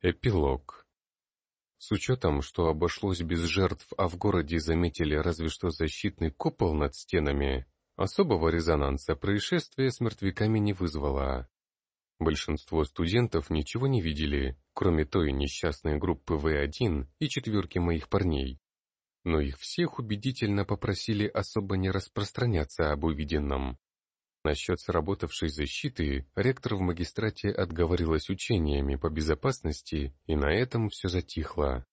Эпилог. С учетом, что обошлось без жертв, а в городе заметили разве что защитный купол над стенами, особого резонанса происшествие с мертвяками не вызвало. Большинство студентов ничего не видели, кроме той несчастной группы В1 и четверки моих парней. Но их всех убедительно попросили особо не распространяться об увиденном. Насчет сработавшей защиты ректор в магистрате отговорилась учениями по безопасности, и на этом все затихло.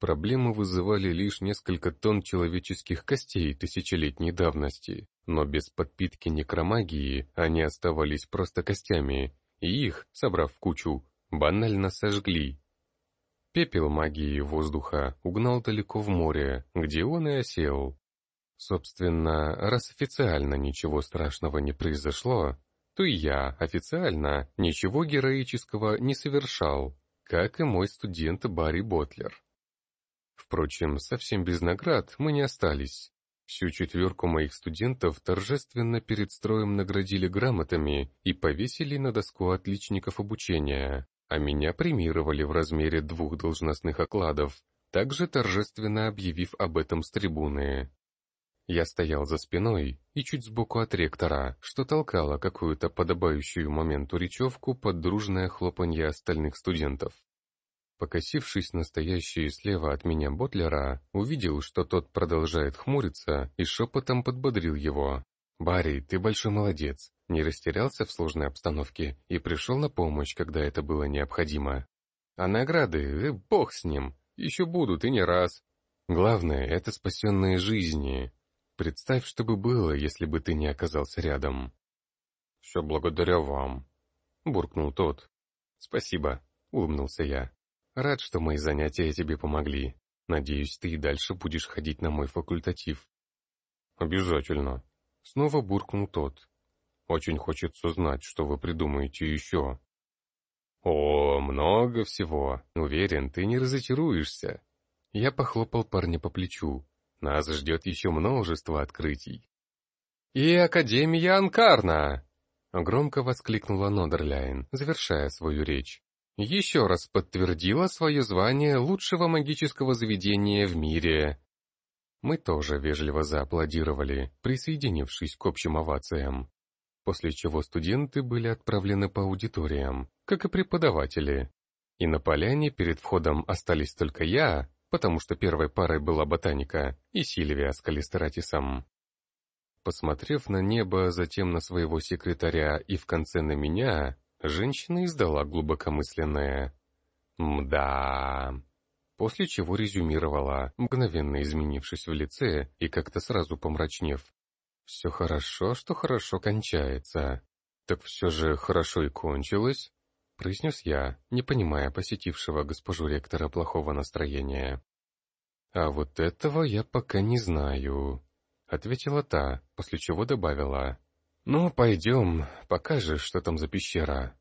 Проблемы вызывали лишь несколько тонн человеческих костей тысячелетней давности, но без подпитки некромагии они оставались просто костями, и их, собрав в кучу, банально сожгли. Пепел магии воздуха угнал далеко в море, где он и осел. Собственно, раз официально ничего страшного не произошло, то и я официально ничего героического не совершал, как и мой студент Барри Ботлер. Впрочем, совсем без наград мы не остались. Всю четверку моих студентов торжественно перед строем наградили грамотами и повесили на доску отличников обучения, а меня премировали в размере двух должностных окладов, также торжественно объявив об этом с трибуны. Я стоял за спиной и чуть сбоку от ректора, что толкало какую-то подобающую моменту речевку под дружное хлопанье остальных студентов. Покосившись на стоящие слева от меня Ботлера, увидел, что тот продолжает хмуриться и шепотом подбодрил его. «Барри, ты большой молодец, не растерялся в сложной обстановке и пришел на помощь, когда это было необходимо. А награды, э, бог с ним, еще будут и не раз. Главное — это спасенные жизни, Представь, что бы было, если бы ты не оказался рядом. «Все благодаря вам», — буркнул тот. «Спасибо», — улыбнулся я. «Рад, что мои занятия тебе помогли. Надеюсь, ты и дальше будешь ходить на мой факультатив». «Обязательно», — снова буркнул тот. «Очень хочется знать, что вы придумаете еще». «О, много всего. Уверен, ты не разочаруешься». Я похлопал парня по плечу. Нас ждет еще множество открытий. «И Академия Анкарна!» — громко воскликнула Нодерляйн, завершая свою речь. «Еще раз подтвердила свое звание лучшего магического заведения в мире». Мы тоже вежливо зааплодировали, присоединившись к общим овациям. После чего студенты были отправлены по аудиториям, как и преподаватели. И на поляне перед входом остались только я, потому что первой парой была ботаника и Сильвия с Калистератисом. Посмотрев на небо, затем на своего секретаря и в конце на меня, женщина издала глубокомысленное «Мда». После чего резюмировала, мгновенно изменившись в лице и как-то сразу помрачнев. «Все хорошо, что хорошо кончается. Так все же хорошо и кончилось?» Произнес я, не понимая посетившего госпожу ректора плохого настроения. «А вот этого я пока не знаю», — ответила та, после чего добавила. «Ну, пойдем, покажешь, что там за пещера».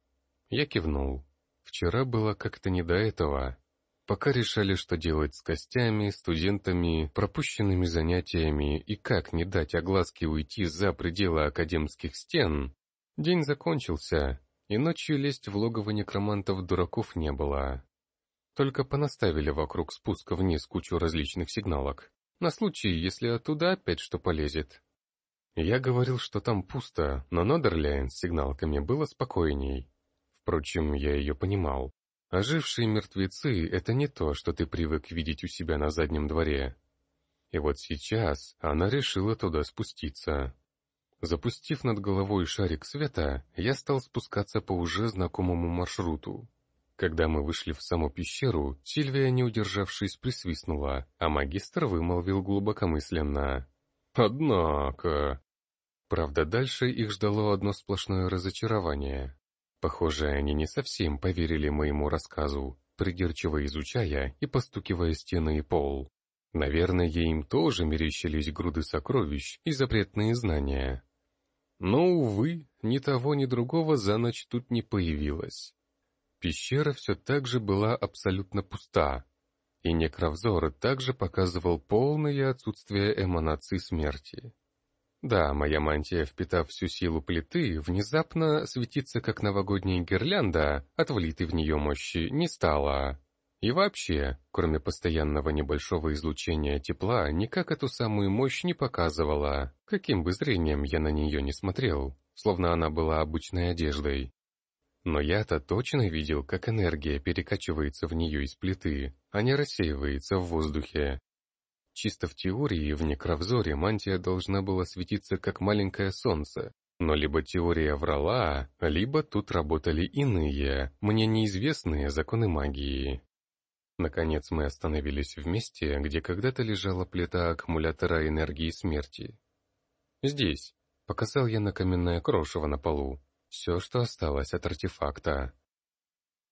Я кивнул. Вчера было как-то не до этого. Пока решали, что делать с костями, студентами, пропущенными занятиями и как не дать огласке уйти за пределы академских стен, день закончился, и ночью лезть в логово некромантов дураков не было. Только понаставили вокруг спуска вниз кучу различных сигналок, на случай, если оттуда опять что полезет. Я говорил, что там пусто, но Нодерляйн с сигналками было спокойней. Впрочем, я ее понимал. Ожившие мертвецы — это не то, что ты привык видеть у себя на заднем дворе. И вот сейчас она решила туда спуститься. Запустив над головой шарик света, я стал спускаться по уже знакомому маршруту. Когда мы вышли в саму пещеру, Сильвия, не удержавшись, присвистнула, а магистр вымолвил глубокомысленно. «Однако...» Правда, дальше их ждало одно сплошное разочарование. Похоже, они не совсем поверили моему рассказу, придирчиво изучая и постукивая стены и пол. Наверное, им тоже мерещились груды сокровищ и запретные знания. Но, увы, ни того, ни другого за ночь тут не появилось. Пещера все так же была абсолютно пуста, и некровзор также показывал полное отсутствие эманации смерти. Да, моя мантия, впитав всю силу плиты, внезапно светиться как новогодняя гирлянда, от влитой в нее мощи, не стала. И вообще, кроме постоянного небольшого излучения тепла, никак эту самую мощь не показывала, каким бы зрением я на нее не смотрел, словно она была обычной одеждой. Но я-то точно видел, как энергия перекачивается в нее из плиты, а не рассеивается в воздухе. Чисто в теории, в некровзоре мантия должна была светиться как маленькое солнце, но либо теория врала, либо тут работали иные, мне неизвестные законы магии. Наконец мы остановились в месте, где когда-то лежала плита аккумулятора энергии смерти. «Здесь», — показал я на каменное крошево на полу, все, что осталось от артефакта.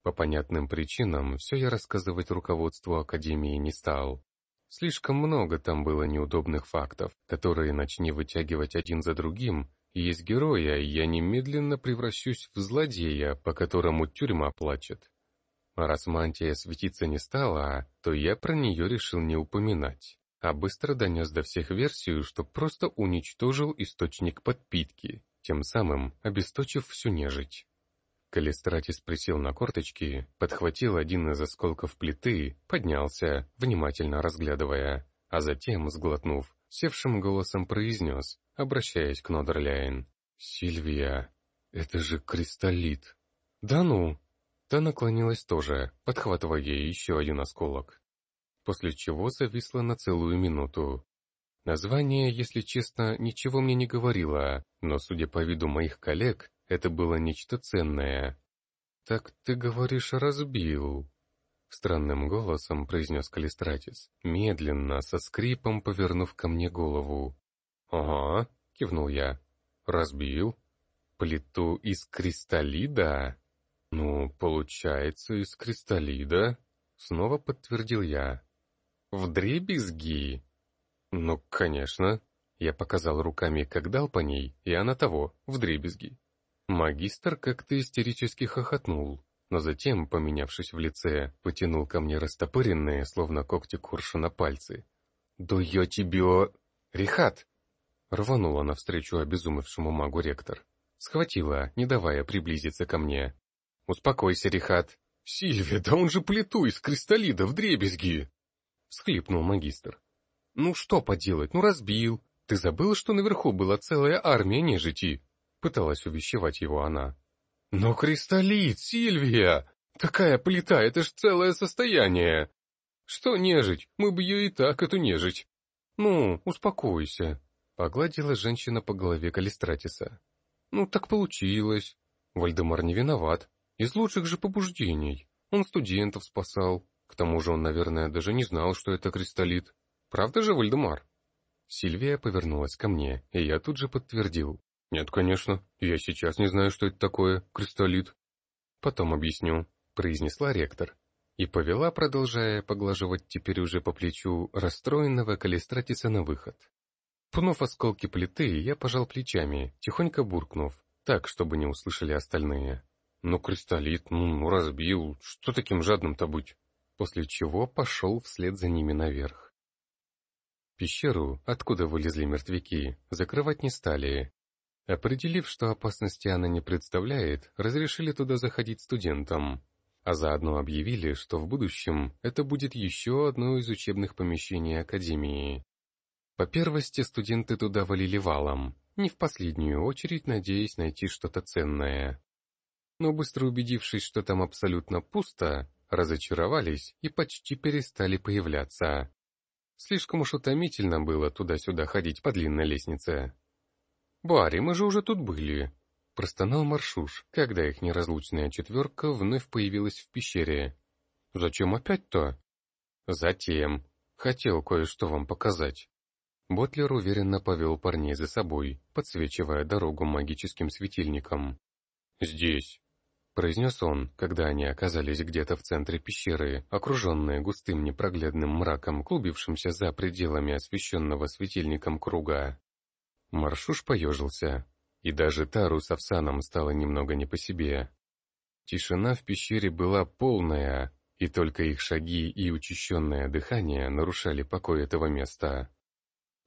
По понятным причинам все я рассказывать руководству Академии не стал. Слишком много там было неудобных фактов, которые, начни вытягивать один за другим, и из героя я немедленно превращусь в злодея, по которому тюрьма плачет. Раз мантия светиться не стала, то я про нее решил не упоминать, а быстро донес до всех версию, что просто уничтожил источник подпитки, тем самым обесточив всю нежить. Калистратис присел на корточки, подхватил один из осколков плиты, поднялся, внимательно разглядывая, а затем, сглотнув, севшим голосом произнес, обращаясь к Нодерляйн. «Сильвия, это же кристаллит!» «Да ну!» Та наклонилась тоже, подхватывая еще один осколок. После чего зависла на целую минуту. Название, если честно, ничего мне не говорило, но, судя по виду моих коллег, это было нечто ценное. «Так ты говоришь, разбил?» Странным голосом произнес Калистратис, медленно, со скрипом повернув ко мне голову. «Ага», — кивнул я. «Разбил? Плиту из кристаллида?» «Ну, получается, из кристаллида», — снова подтвердил я. «В дребезги?» «Ну, конечно». Я показал руками, как дал по ней, и она того, в дребезги. Магистр как-то истерически хохотнул, но затем, поменявшись в лице, потянул ко мне растопыренные, словно когти на пальцы. «Да я тебе...» «Рихат!» Рванула навстречу обезумевшему магу ректор. Схватила, не давая приблизиться ко мне. «Успокойся, Рихат!» «Сильвия, да он же плиту из кристаллида в дребезги!» Всхлипнул магистр. «Ну что поделать, ну разбил. Ты забыл, что наверху была целая армия нежити?» Пыталась увещевать его она. «Но кристаллит, Сильвия! Такая плита, это ж целое состояние!» «Что нежить? Мы бы ее и так, эту нежить!» «Ну, успокойся!» Погладила женщина по голове Калистратиса. «Ну, так получилось. Вальдемар не виноват. Из лучших же побуждений. Он студентов спасал. К тому же он, наверное, даже не знал, что это кристаллит. Правда же, Вальдемар?» Сильвия повернулась ко мне, и я тут же подтвердил. «Нет, конечно. Я сейчас не знаю, что это такое, кристаллит». «Потом объясню», — произнесла ректор. И повела, продолжая поглаживать теперь уже по плечу расстроенного Калистратиса на выход. Пнув осколки плиты, я пожал плечами, тихонько буркнув, так, чтобы не услышали остальные. «Ну, кристаллит, ну, разбил, что таким жадным-то быть?» После чего пошел вслед за ними наверх. Пещеру, откуда вылезли мертвяки, закрывать не стали, Определив, что опасности она не представляет, разрешили туда заходить студентам, а заодно объявили, что в будущем это будет еще одно из учебных помещений Академии. По первости студенты туда валили валом, не в последнюю очередь надеясь найти что-то ценное. Но быстро убедившись, что там абсолютно пусто, разочаровались и почти перестали появляться. Слишком уж утомительно было туда-сюда ходить по длинной лестнице. «Барри, мы же уже тут были!» Простонал Маршуш, когда их неразлучная четверка вновь появилась в пещере. «Зачем опять-то?» «Затем. Хотел кое-что вам показать». Ботлер уверенно повел парней за собой, подсвечивая дорогу магическим светильником. «Здесь», — произнес он, когда они оказались где-то в центре пещеры, окруженные густым непроглядным мраком, клубившимся за пределами освещенного светильником круга. Маршуш поежился, и даже Тару с Овсаном стало немного не по себе. Тишина в пещере была полная, и только их шаги и учащенное дыхание нарушали покой этого места.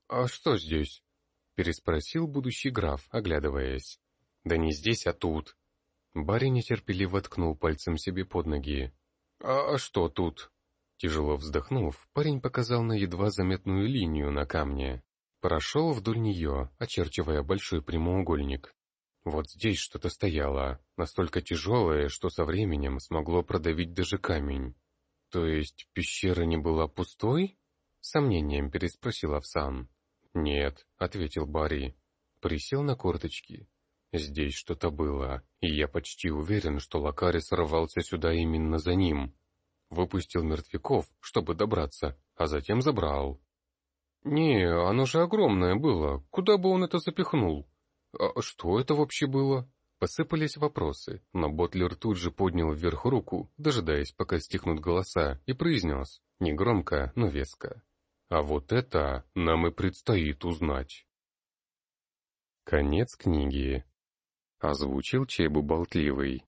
«А что здесь?» — переспросил будущий граф, оглядываясь. «Да не здесь, а тут». Барри нетерпеливо ткнул пальцем себе под ноги. «А, а что тут?» Тяжело вздохнув, парень показал на едва заметную линию на камне. Прошел вдоль нее, очерчивая большой прямоугольник. Вот здесь что-то стояло, настолько тяжелое, что со временем смогло продавить даже камень. То есть пещера не была пустой? Сомнением переспросил Овсан. «Нет», — ответил Барри. Присел на корточки. «Здесь что-то было, и я почти уверен, что Лакари сорвался сюда именно за ним. Выпустил мертвяков, чтобы добраться, а затем забрал». «Не, оно же огромное было. Куда бы он это запихнул?» «А что это вообще было?» Посыпались вопросы, но Ботлер тут же поднял вверх руку, дожидаясь, пока стихнут голоса, и произнес, негромко, но веско. А вот это нам и предстоит узнать. Конец книги. Озвучил Чебу Болтливый.